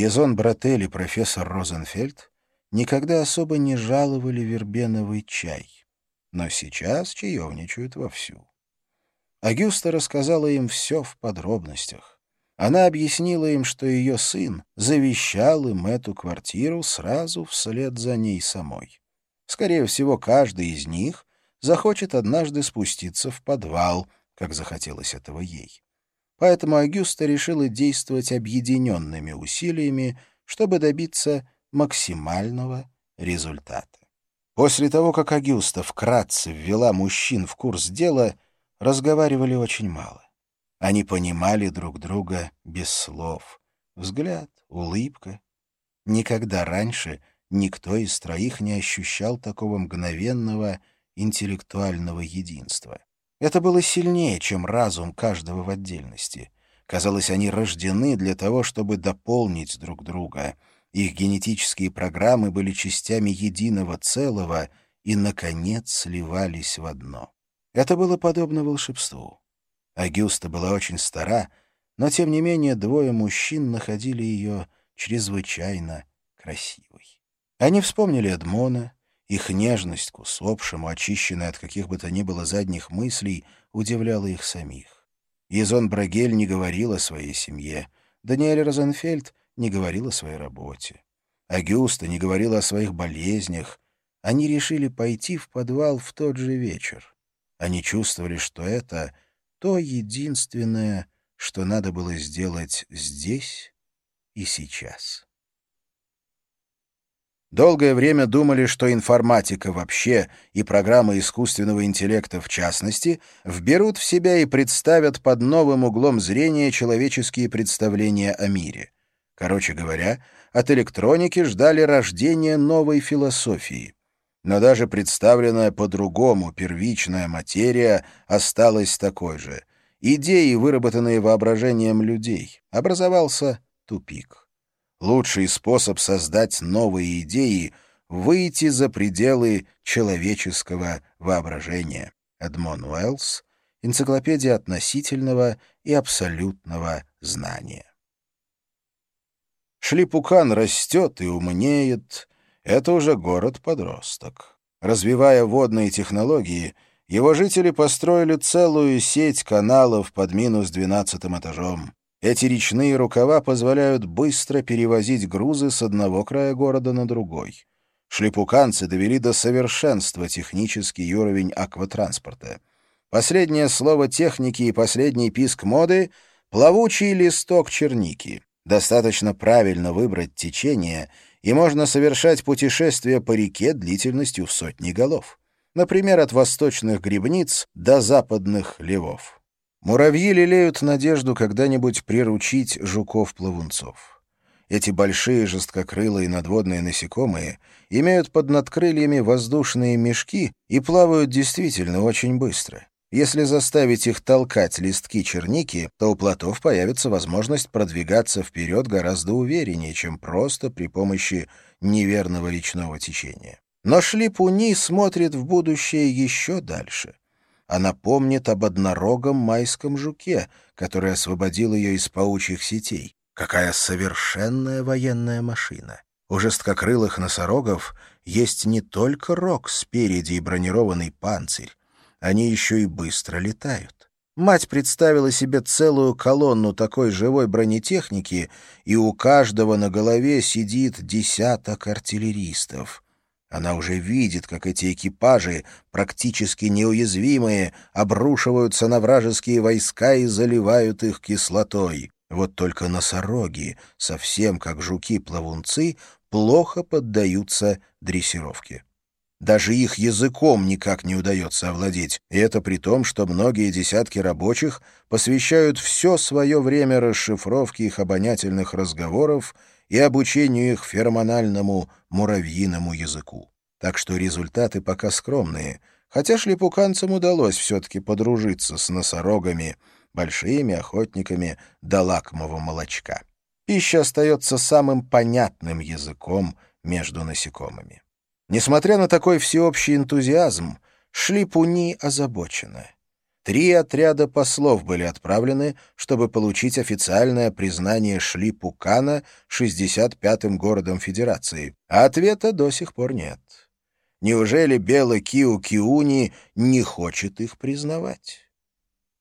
Езон Братель и профессор Розенфельд никогда особо не жаловали вербеновый чай, но сейчас чаевничают вовсю. Агюста рассказала им все в подробностях. Она объяснила им, что ее сын завещал им эту квартиру сразу вслед за ней самой. Скорее всего, каждый из них захочет однажды спуститься в подвал, как захотелось этого ей. Поэтому Агюста решила действовать объединенными усилиями, чтобы добиться максимального результата. После того, как Агюста вкратце ввела мужчин в курс дела, разговаривали очень мало. Они понимали друг друга без слов. Взгляд, улыбка. Никогда раньше никто из троих не ощущал такого мгновенного интеллектуального единства. Это было сильнее, чем разум каждого в отдельности. Казалось, они рождены для того, чтобы дополнить друг друга. Их генетические программы были частями единого целого и, наконец, сливались в одно. Это было подобно волшебству. Агюста была очень стара, но, тем не менее, двое мужчин находили ее чрезвычайно красивой. Они вспомнили Эдмона, их нежность к усопшему, очищенная от каких бы то ни было задних мыслей, удивляла их самих. Езон Брагель не говорил о своей семье. Даниэль Розенфельд не говорил о своей работе. Агюста не говорила о своих болезнях. Они решили пойти в подвал в тот же вечер. Они чувствовали, что это то единственное, что надо было сделать здесь и сейчас. Долгое время думали, что информатика вообще и программы искусственного интеллекта в частности вберут в себя и представят под новым углом зрения человеческие представления о мире. Короче говоря, от электроники ждали рождения новой философии. Но даже представленная по-другому первичная материя осталась такой же. Идеи, выработанные воображением людей, образовался тупик. Лучший способ создать новые идеи — выйти за пределы человеческого воображения. Эдмон Уэллс, Энциклопедия относительного и абсолютного знания. Шлипукан растет и умнеет. Это уже город-подросток. Развивая водные технологии, его жители построили целую сеть каналов под минус двенадцатым этажом. Эти речные рукава позволяют быстро перевозить грузы с одного края города на другой. Шлепуканцы довели до совершенства технический уровень акватранспорта. Последнее слово техники и последний писк моды — плавучий листок черники. Достаточно правильно выбрать течение, и можно совершать путешествия по реке длительностью в сотни голов. Например, от восточных грибниц до западных левов. Муравьи лелеют надежду когда-нибудь приручить жуков-плавунцов. Эти большие жесткокрылые надводные насекомые имеют под надкрыльями воздушные мешки и плавают действительно очень быстро. Если заставить их толкать листки черники, то у плотов появится возможность продвигаться вперед гораздо увереннее, чем просто при помощи неверного речного течения. Но шлипуни смотрит в будущее еще дальше. Она помнит об однорогом майском жуке, который освободил ее из паучьих сетей. Какая совершенная военная машина! У жесткокрылых носорогов есть не только рог спереди и бронированный панцирь, они еще и быстро летают. Мать представила себе целую колонну такой живой бронетехники, и у каждого на голове сидит десяток артиллеристов — она уже видит, как эти экипажи, практически неуязвимые, обрушиваются на вражеские войска и заливают их кислотой. Вот только носороги, совсем как жуки-плавунцы, плохо поддаются дрессировке. Даже их языком никак не удается овладеть, и это при том, что многие десятки рабочих посвящают все свое время расшифровке их обонятельных разговоров и обучению их феромональному муравьиному языку. Так что результаты пока скромные, хотя шлепуканцам удалось все-таки подружиться с носорогами, большими охотниками до лакомого молочка. Пища остается самым понятным языком между насекомыми. Несмотря на такой всеобщий энтузиазм, шлипуни озабочены. Три отряда послов были отправлены, чтобы получить официальное признание Шлипукана 65-м городом Федерации, а ответа до сих пор нет. Неужели Белый Киу Киуни не хочет их признавать?